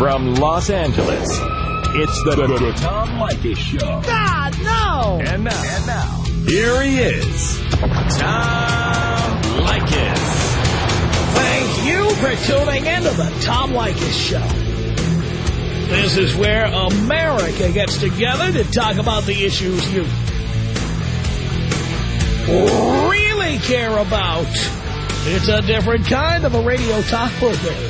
From Los Angeles, it's the, the, the Tom Leykis Show. God, no! And now, and now, here he is, Tom Leykis. Thank you for tuning into the Tom Leykis Show. This is where America gets together to talk about the issues you really care about. It's a different kind of a radio talk program.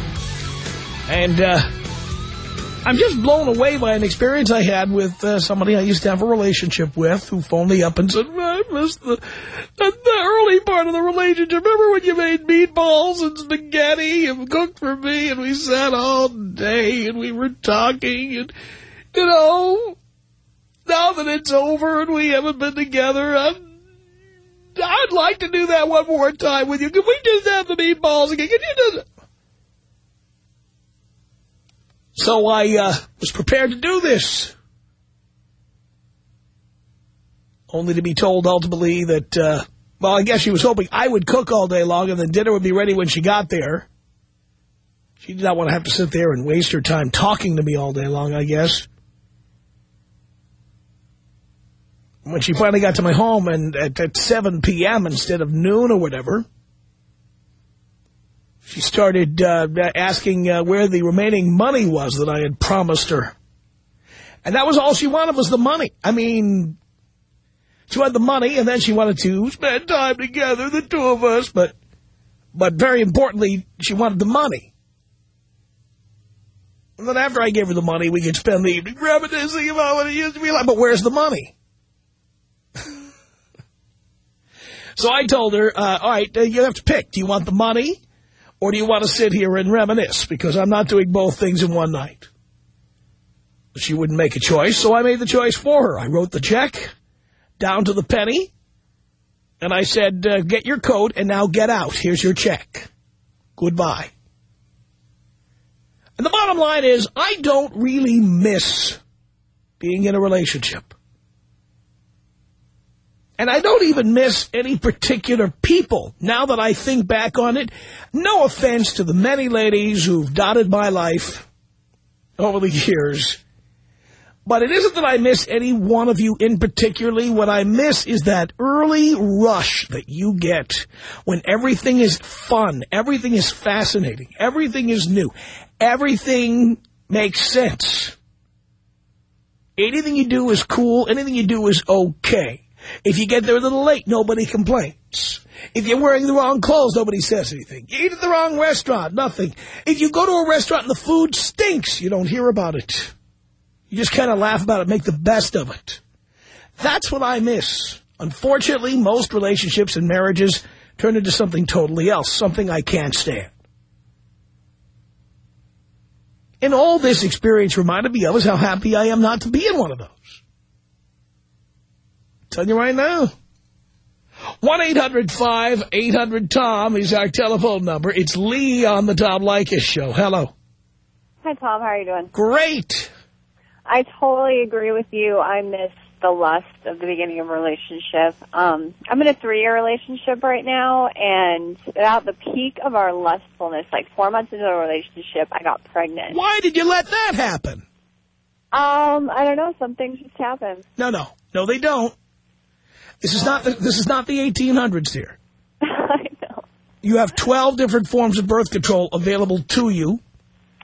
And uh, I'm just blown away by an experience I had with uh, somebody I used to have a relationship with who phoned me up and said, I missed the, the, early part of the relationship. Remember when you made meatballs and spaghetti and cooked for me and we sat all day and we were talking and, you know, now that it's over and we haven't been together, I'm I'd like to do that one more time with you. Can we just have the meatballs again? Can you just... So I uh, was prepared to do this. Only to be told ultimately that, uh, well, I guess she was hoping I would cook all day long and then dinner would be ready when she got there. She did not want to have to sit there and waste her time talking to me all day long, I guess. When she finally got to my home and at, at 7 p.m. instead of noon or whatever, she started uh, asking uh, where the remaining money was that I had promised her. And that was all she wanted was the money. I mean, she wanted the money and then she wanted to spend time together, the two of us. But, but very importantly, she wanted the money. And then after I gave her the money, we could spend the evening reminiscing about what it used to be like. But where's the money? so I told her, uh, all right, uh, you have to pick. Do you want the money or do you want to sit here and reminisce? Because I'm not doing both things in one night. She wouldn't make a choice, so I made the choice for her. I wrote the check down to the penny, and I said, uh, get your coat and now get out. Here's your check. Goodbye. And the bottom line is, I don't really miss being in a relationship. And I don't even miss any particular people. Now that I think back on it, no offense to the many ladies who've dotted my life over the years. But it isn't that I miss any one of you in particularly. What I miss is that early rush that you get when everything is fun, everything is fascinating, everything is new, everything makes sense. Anything you do is cool, anything you do is okay. If you get there a little late, nobody complains. If you're wearing the wrong clothes, nobody says anything. You eat at the wrong restaurant, nothing. If you go to a restaurant and the food stinks, you don't hear about it. You just kind of laugh about it, make the best of it. That's what I miss. Unfortunately, most relationships and marriages turn into something totally else, something I can't stand. And all this experience reminded me of is how happy I am not to be in one of those. Tell you right now. 1-800-5800-TOM is our telephone number. It's Lee on the Tom Leykis show. Hello. Hi, Tom. How are you doing? Great. I totally agree with you. I miss the lust of the beginning of a relationship. Um, I'm in a three-year relationship right now, and about the peak of our lustfulness, like four months into the relationship, I got pregnant. Why did you let that happen? Um, I don't know. Some things just happen. No, no. No, they don't. This is not the, this is not the 1800s, dear. I know. You have 12 different forms of birth control available to you.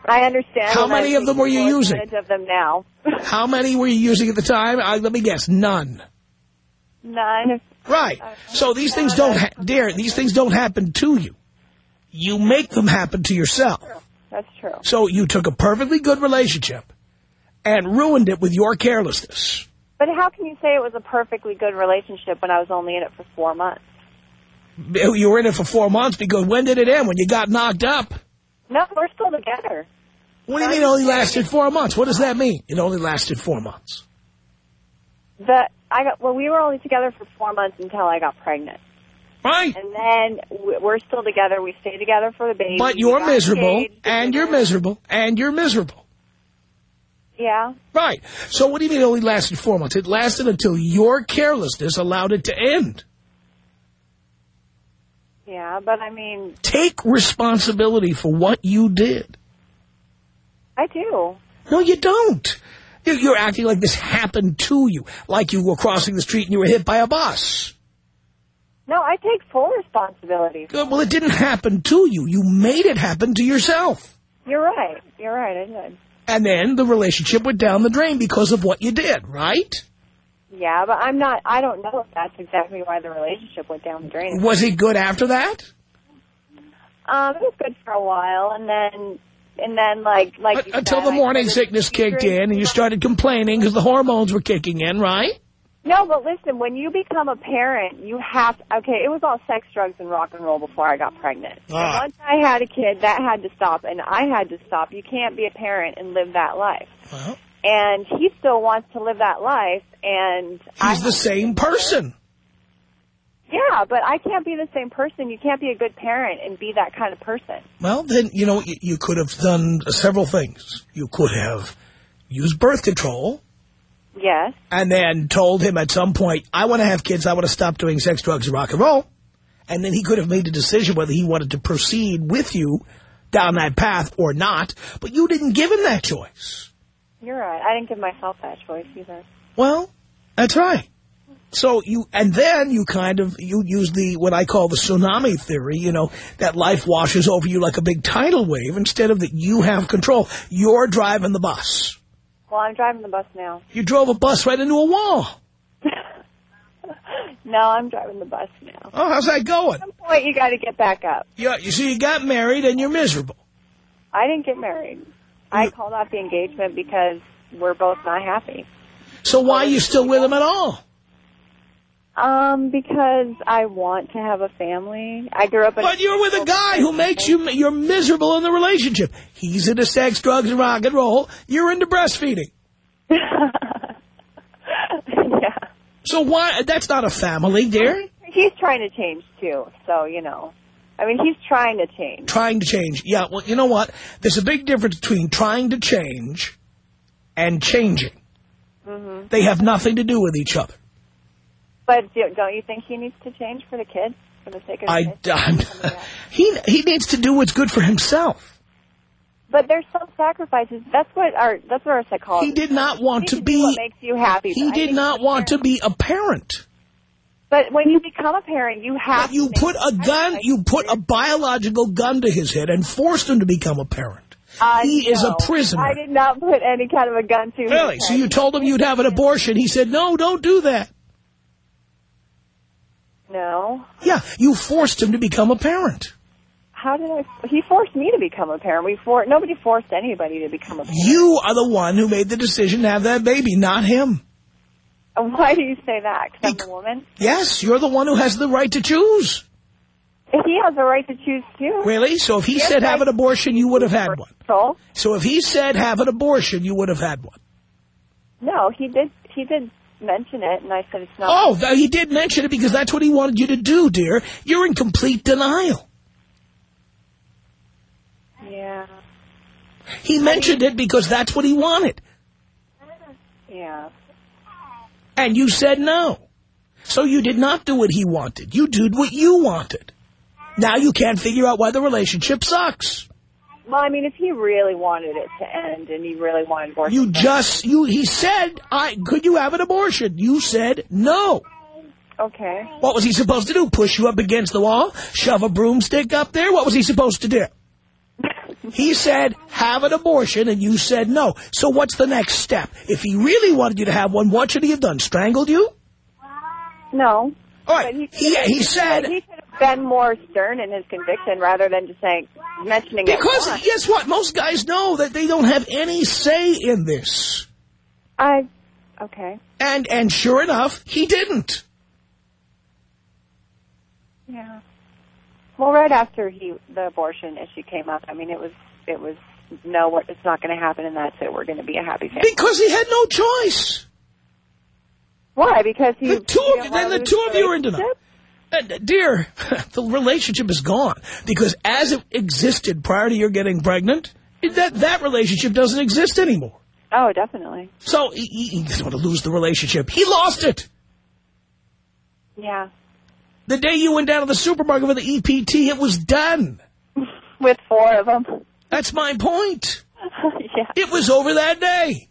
I understand. How many of them were you using? of them now. How many were you using at the time? Uh, let me guess, none. None. Right. So these things don't, ha dear, these things don't happen to you. You make them happen to yourself. That's true. So you took a perfectly good relationship and ruined it with your carelessness. But how can you say it was a perfectly good relationship when I was only in it for four months? You were in it for four months because when did it end? When you got knocked up? No, we're still together. What do you mean it only lasted four months? What does that mean? It only lasted four months. The I got well, we were only together for four months until I got pregnant, Right. and then we're still together. We stay together for the baby. But you're miserable, engaged, and you're miserable, and you're miserable. Yeah. Right. So what do you mean it only lasted four months? It lasted until your carelessness allowed it to end. Yeah, but I mean, Take responsibility for what you did. I do. No, you don't. You're- You're acting like this happened to you, like you were crossing the street and you were hit by a bus. No, I take full responsibility. Good, Well, it didn't happen to you. You made it happen to yourself. You're right. You're right. I did. And then the relationship went down the drain because of what you did, right? Yeah, but I'm not. I don't know if that's exactly why the relationship went down the drain. Was it good after that? Um, it was good for a while, and then, and then, like, like you Until said, the morning sickness kicked in and you started complaining because the hormones were kicking in, right? No, but listen, when you become a parent, you have to, okay, it was all sex, drugs, and rock and roll before I got pregnant. Ah. once I had a kid, that had to stop, and I had to stop. You can't be a parent and live that life. Well, And he still wants to live that life, and I he's the same person. Yeah, but I can't be the same person. You can't be a good parent and be that kind of person. Well, then, you know, you, you could have done several things. You could have used birth control Yes. and then told him at some point, I want to have kids, I want to stop doing sex, drugs, and rock and roll. And then he could have made a decision whether he wanted to proceed with you down that path or not. But you didn't give him that choice. You're right. I didn't give myself that choice either. Well, that's right. So you, and then you kind of, you use the, what I call the tsunami theory, you know, that life washes over you like a big tidal wave instead of that you have control. You're driving the bus. Well, I'm driving the bus now. You drove a bus right into a wall. No, I'm driving the bus now. Oh, how's that going? At some point, you got to get back up. Yeah, you see, you got married and you're miserable. I didn't get married. I mm. called off the engagement because we're both not happy. So why are you still with him at all? Um, because I want to have a family. I grew up in But you're with a guy who makes you, you're miserable in the relationship. He's into sex, drugs, and rock and roll. You're into breastfeeding. yeah. So why, that's not a family, dear. He's trying to change too, so you know. I mean, he's trying to change. Trying to change. Yeah, well, you know what? There's a big difference between trying to change and changing. Mm -hmm. They have nothing to do with each other. But do- don't you think he needs to change for the kids, for the sake of the I, kids? I'm, he, he needs to do what's good for himself. But there's some sacrifices. That's what our that's what our psychology. He did not want to need do what be, makes you happy. he did not as a want to parent- be a parent. But when you become a parent, you have. But you to put a make gun, you put a biological gun to his head and forced him to become a parent. Uh, he is a prisoner. I did not put any kind of a gun to his Really? So you told him you'd have an abortion. He said, no, don't do that. No. Yeah, you forced him to become a parent. How did I? He forced me to become a parent. We for nobody forced anybody to become a parent. You are the one who made the decision to have that baby, not him. Why do you say that? Because I'm a woman. Yes, you're the one who has the right to choose. He has a right to choose too. Really? So if he Yes, said have I- an abortion, you would have had one. So So if he said have an abortion, you would have had one. no, he did. He did mention it, and I said it's not. Oh, he did mention it because that's what he wanted you to do, dear. You're in complete denial. Yeah. He mentioned it because that's what he wanted. Yeah. And you said no. So you did not do what he wanted. You did what you wanted. Now you can't figure out why the relationship sucks. Well, I mean, if he really wanted it to end, and he really wanted abortion, You just, you, he said, I, could you have an abortion? You said no. okay. What was he supposed to do? Push you up against the wall? Shove a broomstick up there? What was he supposed to do? He said, have an abortion, and you said no. So what's the next step? If he really wanted you to have one, what should he have done? Strangled you? No. All right. But He, he said, he could been more stern in his conviction rather than just saying mentioning because it. Because guess what? Most guys know that they don't have any say in this. I okay. And, and sure enough, he didn't. Yeah. Well, right after he the abortion issue came up, I mean, it was it was no, what- it's not going to happen, and that's it. We're going to be a happy family. Because he had no choice. Why? Because he. The two of you, then the two of you are into that. Dear, the relationship is gone because as it existed prior to your getting pregnant, that that relationship doesn't exist anymore. Oh, definitely. So he, he he doesn't want to lose the relationship. He lost it. Yeah. The day you went down to the supermarket with the EPT, it was done. With four of them. That's my point. yeah. It was over that day.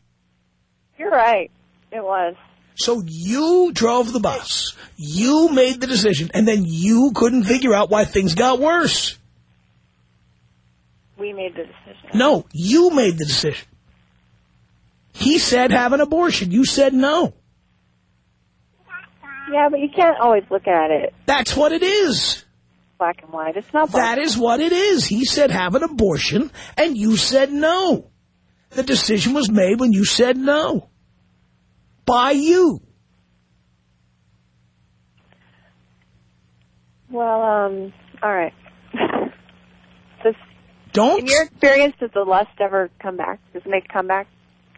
You're right. It was. So you drove the bus. You made the decision, and then you couldn't figure out why things got worse. We made the decision. No, you made the decision. He said have an abortion. You said no. Yeah, but you can't always look at it That's what it is. black and white. It's not black. That is what it is. He said have an abortion, and you said no. The decision was made when you said no. By you. Well, um, all right. Does, Don't. in your experience, does the lust ever come back? Does it make a comeback?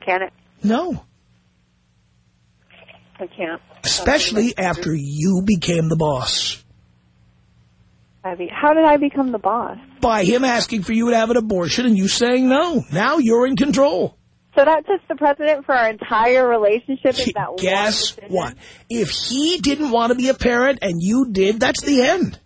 Can it? No. It can't. Especially after you became the boss. How did I become the boss? By him asking for you to have an abortion and you saying no. Now you're in control. So that sets the precedent for our entire relationship. Is that one Guess what? If he didn't want to be a parent and you did, that's the end.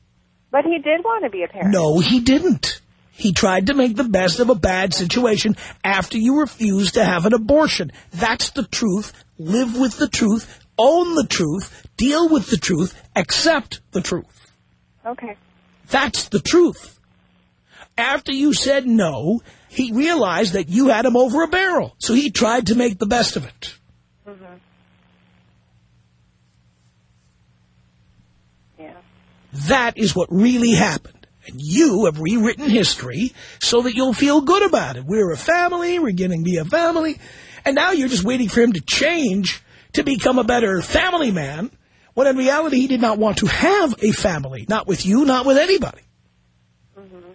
But he did want to be a parent. No, he didn't. He tried to make the best of a bad situation after you refused to have an abortion. That's the truth. Live with the truth. Own the truth. Deal with the truth. Accept the truth. Okay. That's the truth. After you said no, he realized that you had him over a barrel. So he tried to make the best of it. Mm-hmm. Yeah. That is what really happened. And you have rewritten history so that you'll feel good about it. We're a family. We're going to be a family. And now you're just waiting for him to change to become a better family man, when in reality he did not want to have a family. Not with you, not with anybody. Mm-hmm.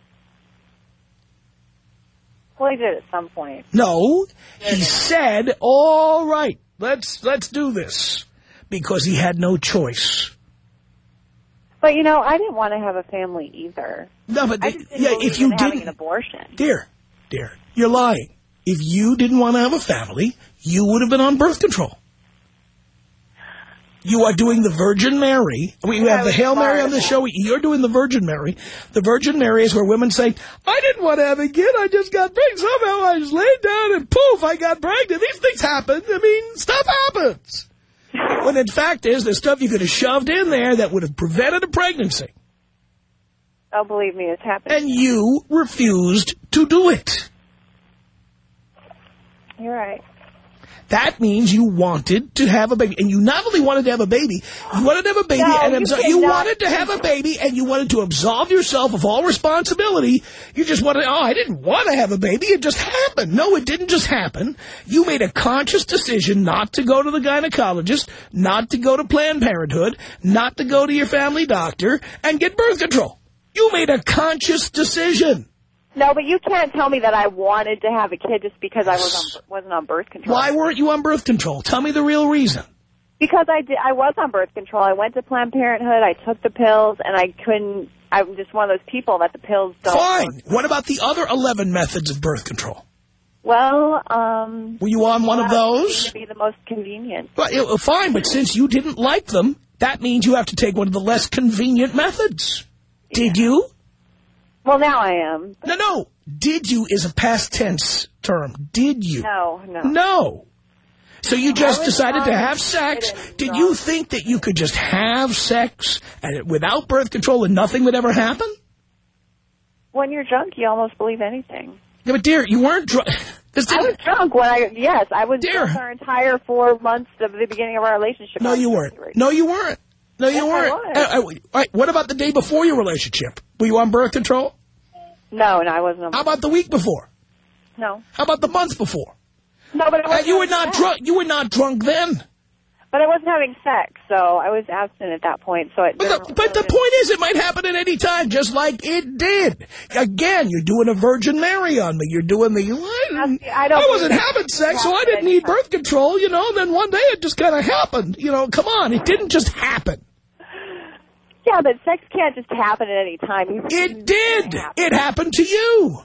Well, he did at some point. No, he said, all right, let's, let's do this. Because he had no choice. But you know, I didn't want to have a family either. No, but I just didn't yeah, if you didn't, an abortion. dear, dear, you're lying. If you didn't want to have a family, you would have been on birth control. You are doing the Virgin Mary. We Yeah, have the Hail Mary on the show. You're doing the Virgin Mary. The Virgin Mary is where women say, I didn't want to have a kid. I just got pregnant. Somehow I just laid down and poof, I got pregnant. These things happen. I mean, stuff happens. when in fact is there's stuff you could have shoved in there that would have prevented a pregnancy. Oh, believe me, it's happening. And you refused to do it. You're right. That means you wanted to have a baby. And you not only wanted to have a baby, you wanted to have a baby No, and you you, wanted to have a baby and you wanted to absolve yourself of all responsibility. You just wanted, oh, I didn't want to have a baby. It just happened. No, it didn't just happen. You made a conscious decision not to go to the gynecologist, not to go to Planned Parenthood, not to go to your family doctor and get birth control. You made a conscious decision. No, but you can't tell me that I wanted to have a kid just because I was on, wasn't on birth control. Why weren't you on birth control? Tell me the real reason. Because I did. I was on birth control. I went to Planned Parenthood. I took the pills, and I couldn't. I'm just one of those people that the pills don't. Fine. What about the other 11 methods of birth control? Well, um, Were you on one of those? to be the most convenient. Well, fine, but since you didn't like them, that means you have to take one of the less convenient methods. Did you? Well, now I am. No, no. Did you is a past tense term. Did you? No, no. No. So you just decided to have sex. Did you think that you could just have sex and without birth control and nothing would ever happen? When you're drunk, you almost believe anything. Yeah, but dear, you weren't drunk. I was drunk when I. Yes, I was Dear. drunk our entire four months of the beginning of our relationship. No, you weren't. No, you weren't. No, you Yes, weren't. was. Uh, uh, all right, what about the day before your relationship? Were you on birth control? No, no, I wasn't. On How about the week before? No, How about the month before? no, but I Uh, wasn't you were not sex. drunk. You were not drunk then. But I wasn't having sex, so I was abstinent at that point. So it. But the, but the point is, it might happen at any time, just like it did. Again, you're doing a Virgin Mary on me. You're doing the... I don't I wasn't having sex, so I didn't need anytime. birth control, you know, and then one day it just kind of happened. You know, come on, it didn't just happen. Yeah, but sex can't just happen at any time. You- It did. happen. It happened to you.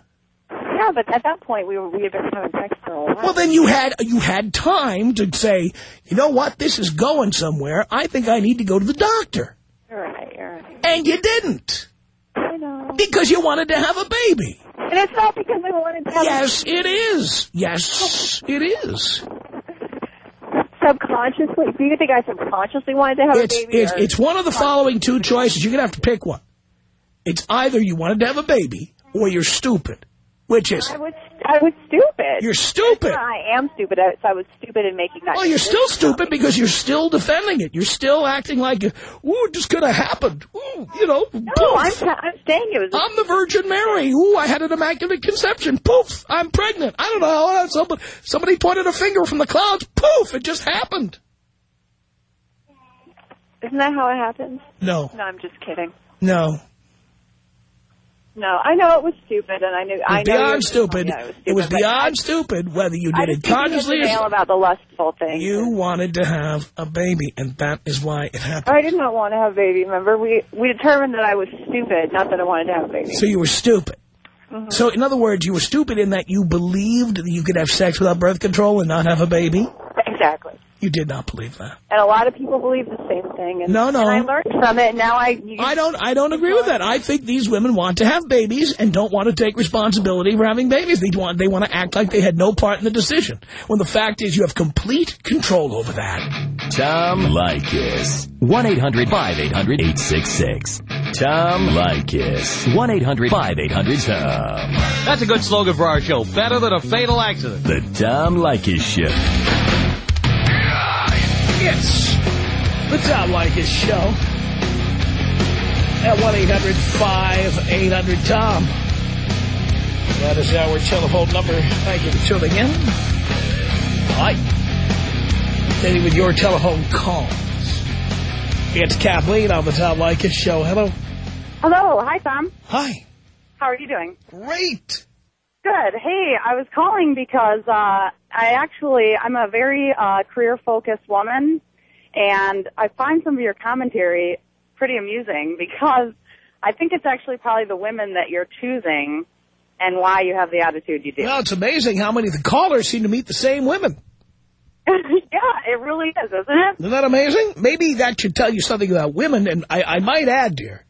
Yeah, but at that point we were we had been having sex for a while. Well, then you had you had time to say, you know what, this is going somewhere. I think I need to go to the doctor. You're right. You're right. And you didn't. I know. Because you wanted to have a baby. And it's not because I wanted to have Yes, it is. Yes, it is. Subconsciously. Do you think I subconsciously wanted to have It's, a baby? it's, it's one of the following two choices. You're going to have to pick one. It's either you wanted to have a baby or you're stupid. Which is I was I was stupid. You're stupid. I am stupid. I- So I was stupid in making that. Well, you're still stupid because you're still defending it. You're still acting like, ooh, it just could have happened. Ooh, you know, No, poof. I'm I'm saying it was. I'm the Virgin Mary. Ooh, I had an immaculate conception. Poof, I'm pregnant. I don't know how somebody, somebody pointed a finger from the clouds. Poof, it just happened. Isn't that how it happens? No, No, I'm just kidding. no. No, I know it was stupid, and I knew It I was were beyond stupid. It was, It was stupid, beyond stupid whether you I, I did it just think you hit consciously or nail about the lustful thing. you wanted to have a baby, and that is why it happened. I did not want to have a baby. Remember, we we determined that I was stupid, not that I wanted to have a baby. So you were stupid. Mm-hmm. So, in other words, you were stupid in that you believed that you could have sex without birth control and not have a baby? Exactly. You did not believe that. And a lot of people believe the same thing. And, No, no. And I learned from it. Now I. You, I don't I don't agree with that. I think these women want to have babies and don't want to take responsibility for having babies. They want they want to act like they had no part in the decision. When the fact is you have complete control over that. Tom Leykis. 1-800-5800-866. Tom Leykis. 1-800-5800-TOM. That's a good slogan for our show. Better than a fatal accident. The Tom Leykis Show. Yes. The Tom Leykis Show. At 1-800-5800-TOM. That is our telephone number. Thank you for tuning in. Hi. Maybe with your telephone calls. It's Kathleen on the Tom Leykis Show. Hello. Hello. Hi, Tom. Hi. How are you doing? Great. Good. Hey, I was calling because uh, I actually I'm a very uh, career focused woman, and I find some of your commentary pretty amusing because I think it's actually probably the women that you're choosing and why you have the attitude you do. Well, it's amazing how many of the callers seem to meet the same women. yeah, it really is, isn't it? Isn't that amazing? Maybe that should tell you something about women. And I, I might add, dear,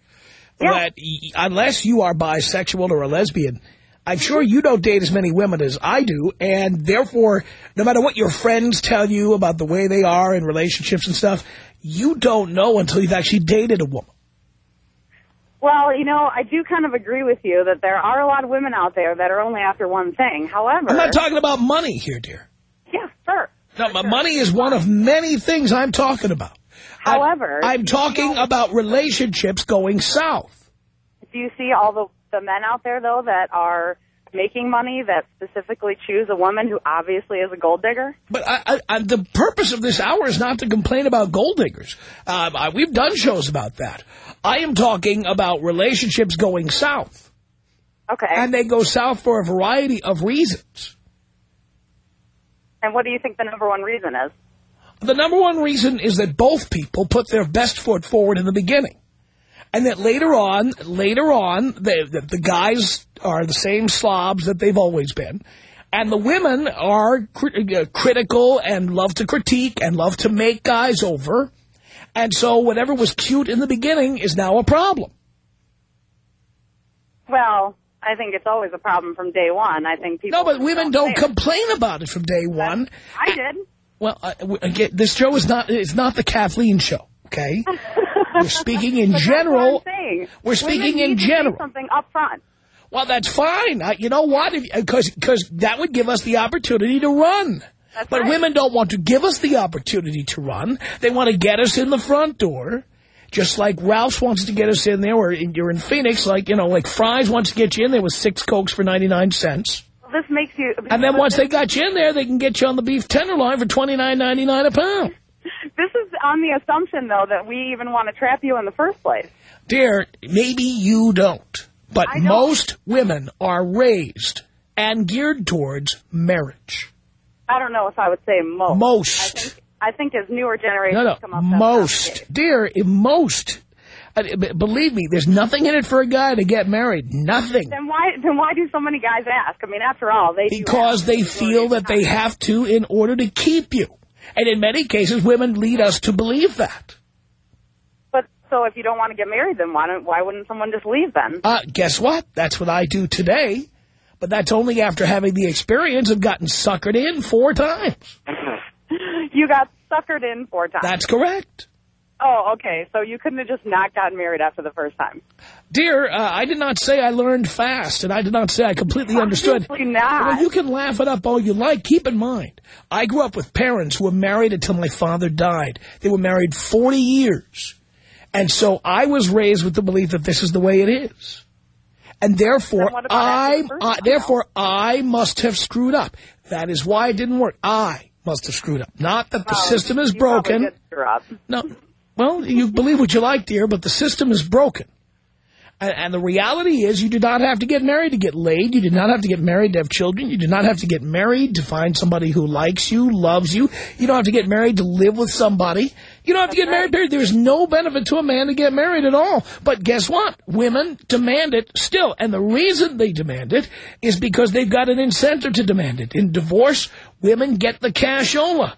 Yeah. that unless you are bisexual or a lesbian, I'm sure you don't date as many women as I do. And therefore, no matter what your friends tell you about the way they are in relationships and stuff, you don't know until you've actually dated a woman. Well, you know, I do kind of agree with you that there are a lot of women out there that are only after one thing. However, I'm not talking about money here, dear. yeah, sure. No, but money is one of many things I'm talking about. I'm- However, I'm talking about relationships going south. Do you see all the the men out there though that are making money that specifically choose a woman who obviously is a gold digger? But I, I, I, the purpose of this hour is not to complain about gold diggers. Um, I, we've done shows about that. I am talking about relationships going south. Okay. And they go south for a variety of reasons. And what do you think the number one reason is? The number one reason is that both people put their best foot forward in the beginning. And that later on, later on, the, the, the guys are the same slobs that they've always been. And the women are cri uh, critical and love to critique and love to make guys over. And so whatever was cute in the beginning is now a problem. Well, I think it's always a problem from day one. I think people. No, but women don't it. complain about it from day one. I did. Well, again, this show is not, it's not the Kathleen show, okay? We're speaking in general. what I'm saying. We're speaking in general. something up front. Well, that's fine. I, you know what? Because uh, because that would give us the opportunity to run. That's but right. women don't want to give us the opportunity to run. They want to get us in the front door. Just like Ralph's wants to get us in there, or in- you're in Phoenix, like, you know, like Fry's wants to get you in there with six Cokes for 99 cents. Well, this makes you. And then once they got you in there, they can get you on the beef tenderloin for twenty nine ninety nine a pound. This is on the assumption, though, that we even want to trap you in the first place. Dear, maybe you don't, but don't. most women are raised and geared towards marriage. I don't know if I would say most. Most. I think, I think as newer generations No, no, come up, that's not the most. Dear, if most. uh, Believe me, there's nothing in it for a guy to get married. Nothing. Then why then why do so many guys ask? I mean, after all, they Because they feel that they have to in order to keep you. And in many cases, women lead us to believe that. But so if you don't want to get married, then why don't why wouldn't someone just leave then? Uh, guess what? That's what I do today. But that's only after having the experience of gotten suckered in four times. you got suckered in four times. That's correct. oh, okay. So you couldn't have just not gotten married after the first time. Dear, uh, I did not say I learned fast, and I did not say I completely understood. Obviously not. Well, you can laugh it up all you like. Keep in mind, I grew up with parents who were married until my father died. They were married 40 years. And so I was raised with the belief that this is the way it is. And therefore, Then what about I, after the first time? therefore, I must have screwed up. That is why it didn't work. I must have screwed up. Not that the Well, system is broken. did screw up. No. Well, you believe what you like, dear, but the system is broken. And, the reality is you did not have to get married to get laid. You did not have to get married to have children. You did not have to get married to find somebody who likes you, loves you. You don't have to get married to live with somebody. You don't have to get married. There- There's no benefit to a man to get married at all. But guess what? Women demand it still. And the reason they demand it is because they've got an incentive to demand it. In divorce, women get the cashola.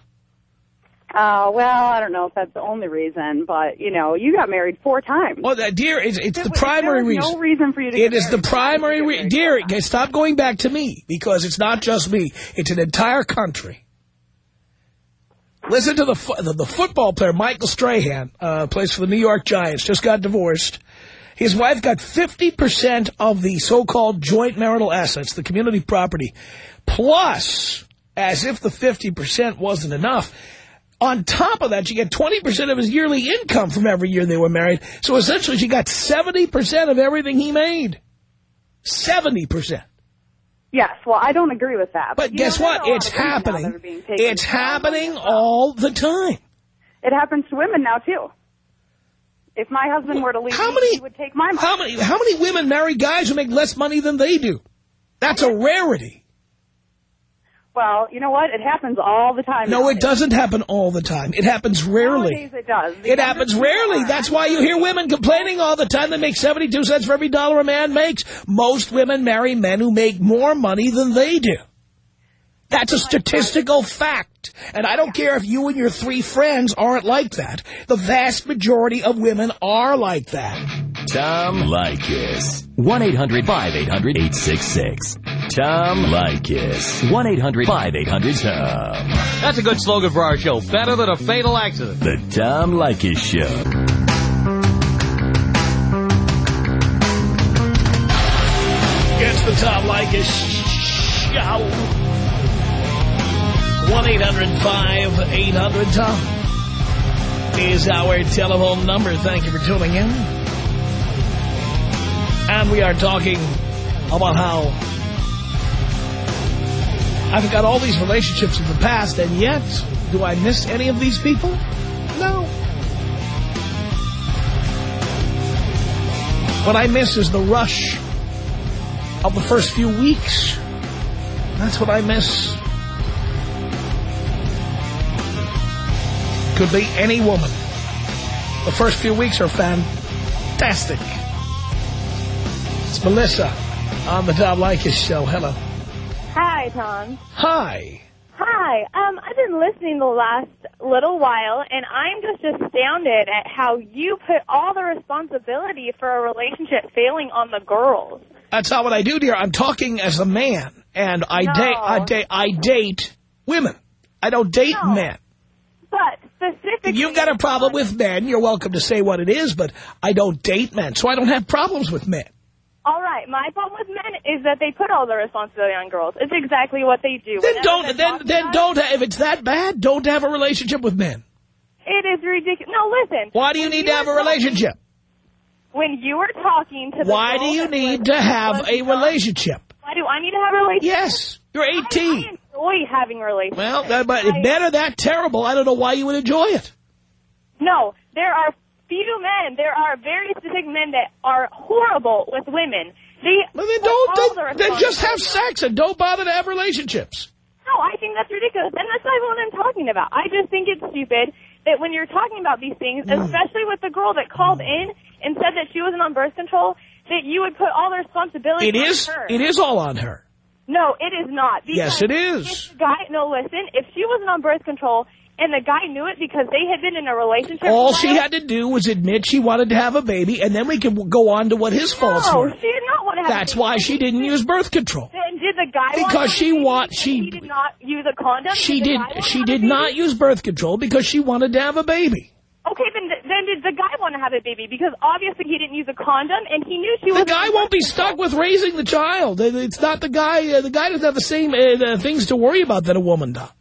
Uh, well, I don't know if that's the only reason, but you know, you got married four times. Well, that, dear, it's, it's the was- primary reason. No reason for you to. It is the primary Why would you reason. Dear, stop going back to me because it's not just me. It's an entire country. Listen to the the, the football player, Michael Strahan, uh, plays for the New York Giants, just got divorced. His wife got 50% of the so-called joint marital assets, the community property, plus, as if the 50% wasn't enough, on top of that, she got 20% of his yearly income from every year they were married. So essentially, she got 70% of everything he made. 70%. Yes, well, I don't agree with that. But you guess know, what? are a lot It's of women now that happening. are being taken It's happening all the time. It happens to women now too. If my husband were to leave, How me, many- he would take my money. How many, how many women marry guys who make less money than they do? That's a rarity. Well, you know what? It happens all the time. No, it doesn't happen all the time. It happens rarely. Nowadays it does. The It happens rarely. are- That's why you hear women complaining all the time. They make 72 cents for every dollar a man makes. Most women marry men who make more money than they do. That's a oh statistical fact. And I don't care if you and your three friends aren't like that. The vast majority of women are like that. Tom Leykis. 1-800-5800-866. Tom Leykis. 1-800-5800-TOM. That's a good slogan for our show. Better than a fatal accident. The Tom Leykis Show. It's the Tom Leykis Show. 1-800-5800-TOM is our telephone number. Thank you for tuning in. And we are talking about how I've got all these relationships in the past, and yet, do I miss any of these people? No. What I miss is the rush of the first few weeks. That's what I miss. Could be any woman. The first few weeks are fantastic. Melissa on the Tom Leykis show. Hello. Hi, Tom. Hi. Hi. Um, I've been listening the last little while, and I'm just astounded at how you put all the responsibility for a relationship failing on the girls. That's not what I do, dear. I'm talking as a man, and I No. date. I date. I date women. I don't date No. men. But specifically... If you've got a problem with men, you're welcome to say what it is, but I don't date men, so I don't have problems with men. All right, my problem with men is that they put all the responsibility on girls. It's exactly what they do. Then Whenever don't. Then then don't. If it's that bad, don't have a relationship with men. It is ridiculous. No, listen. Why do you need to have a were talking- relationship? When you were talking to the Why do you need to have a relationship? Why do I need to have a relationship? Yes, you're 18. I, I 18. enjoy having relationships. Well, that, but if men are that terrible, I don't know why you would enjoy it. No, there are few men, there are very specific men that are horrible with women. They, Well, then put all the don't, They, then just have sex and don't bother to have relationships. No, I think that's ridiculous, and that's not even what I'm talking about. I just think it's stupid that when you're talking about these things, Mm. especially with the girl that called in and said that she wasn't on birth control, that you would put all the responsibility It on is, her. it is all on her. No, it is not. Yes, it is. Guy, no, listen. If she wasn't on birth control and the guy knew it because they had been in a relationship, All she had to do was admit she wanted to have a baby, and then we can go on to what his faults No, were. she did not want to have. a That's baby. why she didn't use birth control. Then did the guy? want to Because a she baby want- and she- he did not use a condom. She did. to She did not use birth control because she wanted to have a baby. Okay, then then did the guy want to have a baby? Because obviously he didn't use a condom and he knew she was. The guy won't be stuck with raising the child. It's not the guy. Uh, the guy doesn't have the same uh, things to worry about that a woman does.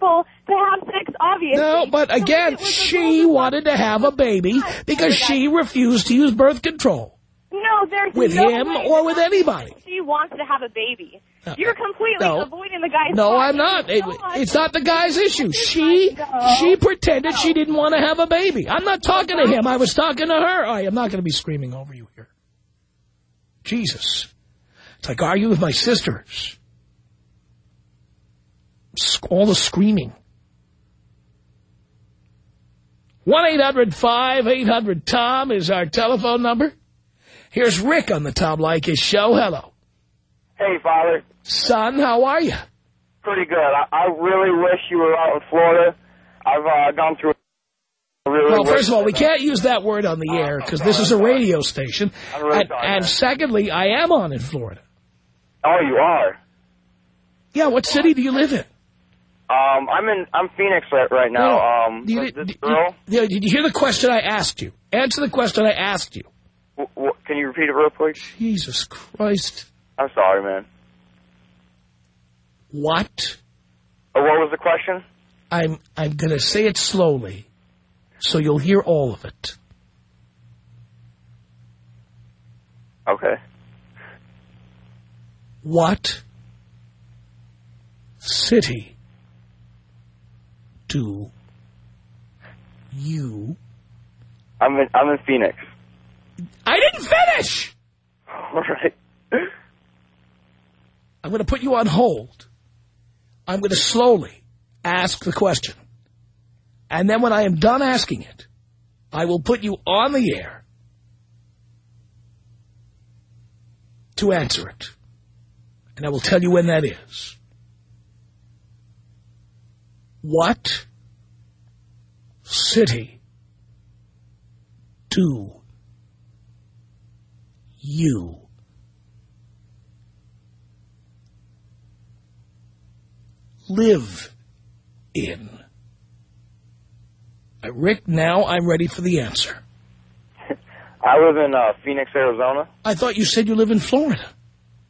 It takes two people to have sex, obviously. No, but again, a she wanted to have a baby because she refused to use birth control. No, there's With no him or with anybody. She wants to have a baby. No. You're completely No. avoiding the guy's. No, point. I'm not. It, it's not the guy's issue. She she pretended she didn't want to have a baby. I'm not talking to him. I was talking to her. I am not going to be screaming over you here. Jesus. It's like arguing with my sisters. All the screaming. 1-800-5800-TOM is our telephone number. Here's Rick on the Tom Leykis show. Hello. Hey, Father. Son, how are you? Pretty good. I, I really wish you were out in Florida. I've uh, gone through. Really Well, first of all, we can't use that word on the air because this is a radio station. Really And, and secondly, I am on in Florida. Oh, you are. Yeah, what city do you live in? Um, I'm in. I'm Phoenix right, now. Um, Do you- but this do- girl. do- did you hear the question I asked you? Answer the question I asked you. W- w- can you repeat it real quick? Jesus Christ. I'm sorry, man. What? Uh, what was the question? I'm, I'm going to say it slowly so you'll hear all of it. Okay. What city do you... I'm in. I'm in Phoenix. I didn't finish! All right. I'm going to put you on hold. I'm going to slowly ask the question. And then when I am done asking it, I will put you on the air to answer it. And I will tell you when that is. What city do you live in? Uh, Rick, now I'm ready for the answer. I live in uh, Phoenix, Arizona. I thought you said you live in Florida.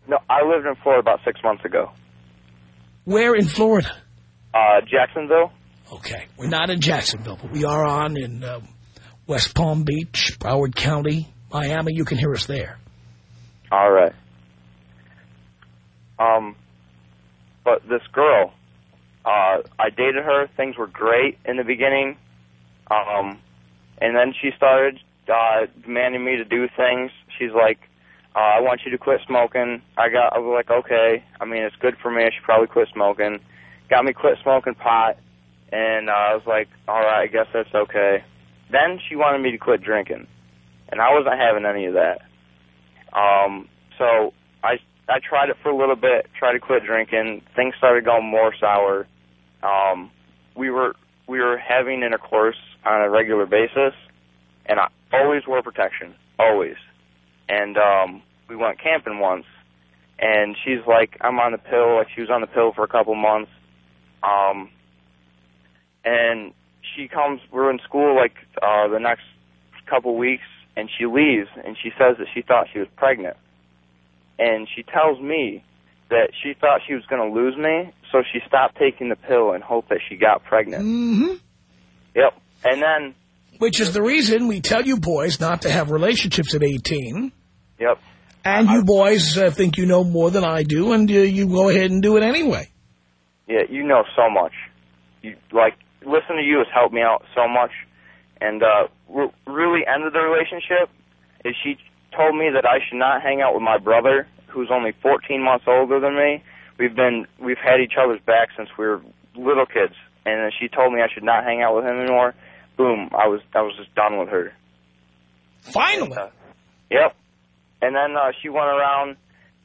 No, I lived in Florida about six months ago. Where in Florida? Uh, Jacksonville. Okay, we're not in Jacksonville, but we are on in um, West Palm Beach, Broward County, Miami. You can hear us there. All right. Um, but this girl, uh, I dated her. Things were great in the beginning. Um, and then she started uh, demanding me to do things. She's like, uh, "I want you to quit smoking." I got. I was like, "Okay." I mean, it's good for me. I should probably quit smoking. Got me quit smoking pot, and uh, I was like, "All right, I guess that's okay." Then she wanted me to quit drinking, and I wasn't having any of that. Um, so I I tried it for a little bit, tried to quit drinking. Things started going more sour. Um, we were we were having intercourse on a regular basis, and I always wore protection, always. And um, we went camping once, and she's like, I'm on the pill. Like she was on the pill for a couple months. Um, and she comes. We're in school like uh, the next couple weeks, and she leaves, and she says that she thought she was pregnant, and she tells me that she thought she was going to lose me, so she stopped taking the pill and hoped that she got pregnant. Mm-hmm. Yep. And then, Which is the reason we tell you boys not to have relationships at 18. yep. And you boys uh, think you know more than I do, and uh, you go ahead and do it anyway. Yeah, you know so much. You like listen to you has helped me out so much, and uh, really ended the relationship is she told me that I should not hang out with my brother, who's only 14 months older than me. We've been we've had each other's back since we were little kids, and then she told me I should not hang out with him anymore. Boom, I was I was just done with her. Finally. Uh, yep. And then uh, she went around,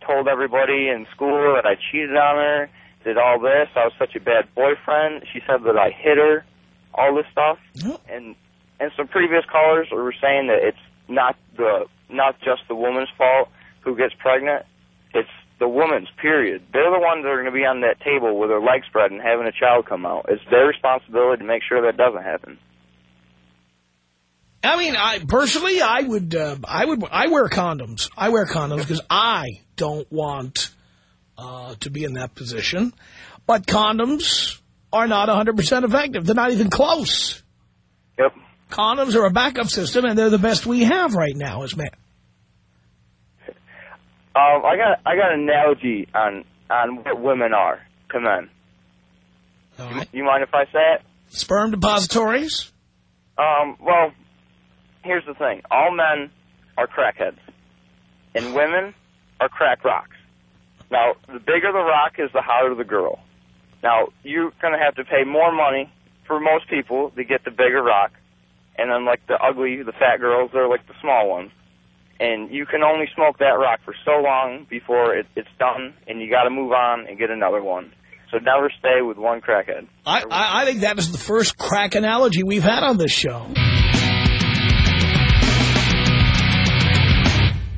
told everybody in school that I cheated on her, did all this. I was such a bad boyfriend. She said that I hit her, all this stuff. Yep. And and some previous callers were saying that it's not the not just the woman's fault who gets pregnant. It's the woman's. Period. They're the ones that are going to be on that table with their legs spread and having a child come out. It's their responsibility to make sure that doesn't happen. I mean, I personally, I would, uh, I would, I wear condoms. I wear condoms because I don't want uh, to be in that position. But condoms are not 100% effective. They're not even close. Yep. Condoms are a backup system, and they're the best we have right now as men. Um, I got I got an analogy on on what women are to men. All right. You mind if I say it? Sperm depositories? Um, well, here's the thing. All men are crackheads. And women are crack rocks. Now, the bigger the rock is, the hotter the girl. Now, you're going to have to pay more money for most people to get the bigger rock. And then, like, the ugly, the fat girls, they're like the small ones. And you can only smoke that rock for so long before it, it's done, and you got to move on and get another one. So never stay with one crackhead. I, I, I think that is the first crack analogy we've had on this show.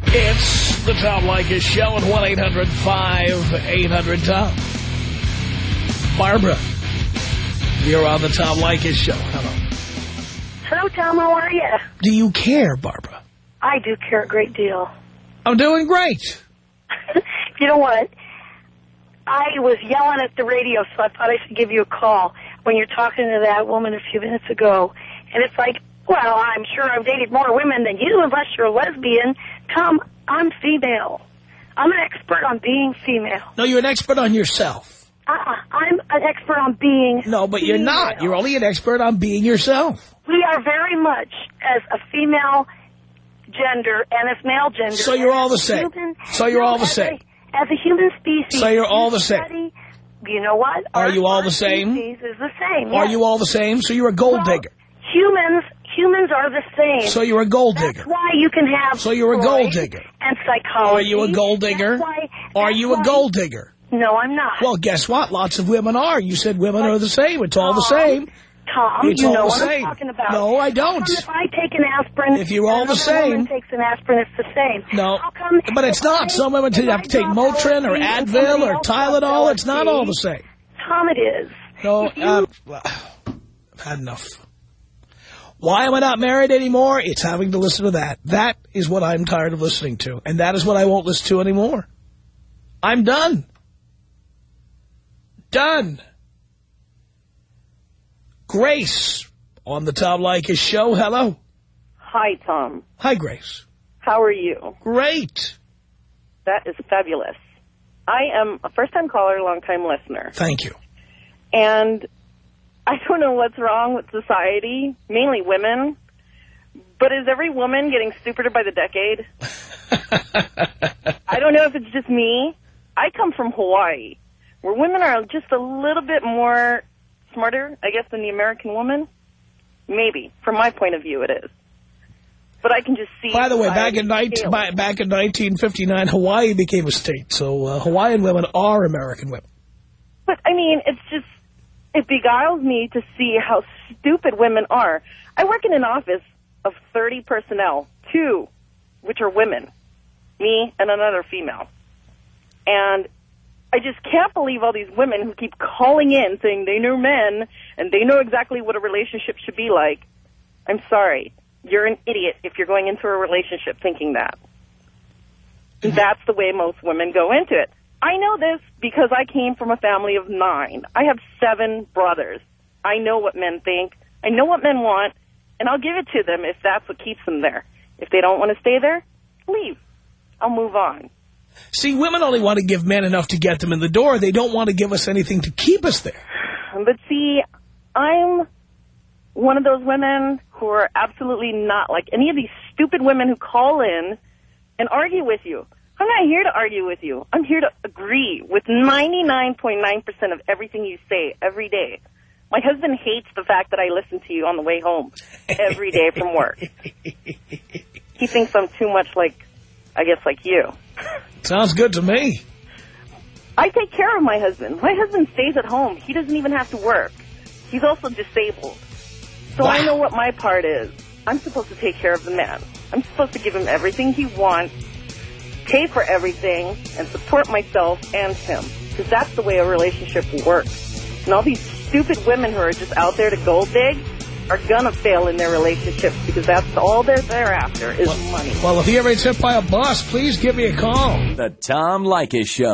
It's the Tom Leykis Show at 1-800-5800-TOM. Barbara, you're on the Tom Leykis Show. Hello. Hello, Tom. How are you? Do you care, Barbara? I do care a great deal. I'm doing great. you know what? I was yelling at the radio, so I thought I should give you a call when you're talking to that woman a few minutes ago. And it's like, well, I'm sure I've dated more women than you, unless you're a lesbian. Tom, I'm female. I'm an expert on being female. No, you're an expert on yourself. Uh-uh. I'm an expert on being No, but you're not. You're only an expert on being yourself. We are very much as a female gender and as male gender. So you're all the same. human- So you're all the as same. A, as a human species. So you're all the same. study- You know what? Are Our- you all the same? Species is the same. Are yes. you all the same? So you're a gold Well, digger. Humans, humans are the same. So you're a gold digger. That's why you can have. So you're a gold digger. And psychology. Are you a gold digger? That's why, Are that's you a gold digger? No, I'm not. Well, guess what? Lots of women are. You said women are the same. It's all the same. Tom, It's you all know the what same. I'm talking about. No, I don't. If I take an aspirin, If you're all the same- woman takes an aspirin, it's the same. No, How come but it's not. I- Some women have to take Motrin or Advil or Tylenol. It's not all the same. Tom, it is. No, you- uh, I've had enough. Why am I not married anymore? It's having to listen to that. That is what I'm tired of listening to, and that is what I won't listen to anymore. I'm done. Done. Grace on the Tom Leykis show. Hello. Hi, Tom. Hi, Grace. How are you? Great. That is fabulous. I am a first-time caller, long-time listener. Thank you. And I don't know what's wrong with society, mainly women, but is every woman getting stupider by the decade? I don't know if it's just me. I come from Hawaii, where women are just a little bit more smarter, I guess, than the American woman. Maybe. From my point of view, it is. But I can just see... By the way, back in, 19, by, back in 1959, Hawaii became a state, so uh, Hawaiian women are American women. But, I mean, it's just, it beguiles me to see how stupid women are. I work in an office of 30 personnel, two which are women, me and another female. And I just can't believe all these women who keep calling in saying they know men and they know exactly what a relationship should be like. I'm sorry. You're an idiot if you're going into a relationship thinking that. That's the way most women go into it. I know this because I came from a family of nine. I have seven brothers. I know what men think. I know what men want, and I'll give it to them if that's what keeps them there. If they don't want to stay there, leave. I'll move on. See, women only want to give men enough to get them in the door. They don't want to give us anything to keep us there. But see, I'm one of those women who are absolutely not like any of these stupid women who call in and argue with you. I'm not here to argue with you. I'm here to agree with 99.9% of everything you say every day. My husband hates the fact that I listen to you on the way home every day from work. he thinks I'm too much like, I guess, like you. Sounds good to me. I take care of my husband. My husband stays at home. He doesn't even have to work. He's also disabled. So I know what my part is. I'm supposed to take care of the man. I'm supposed to give him everything he wants, pay for everything, and support myself and him. Because that's the way a relationship works. And all these stupid women who are just out there to gold dig are gonna fail in their relationships because that's all they're there after is money. Well, if you ever gets hit by a bus, please give me a call. The Tom Leykis Show.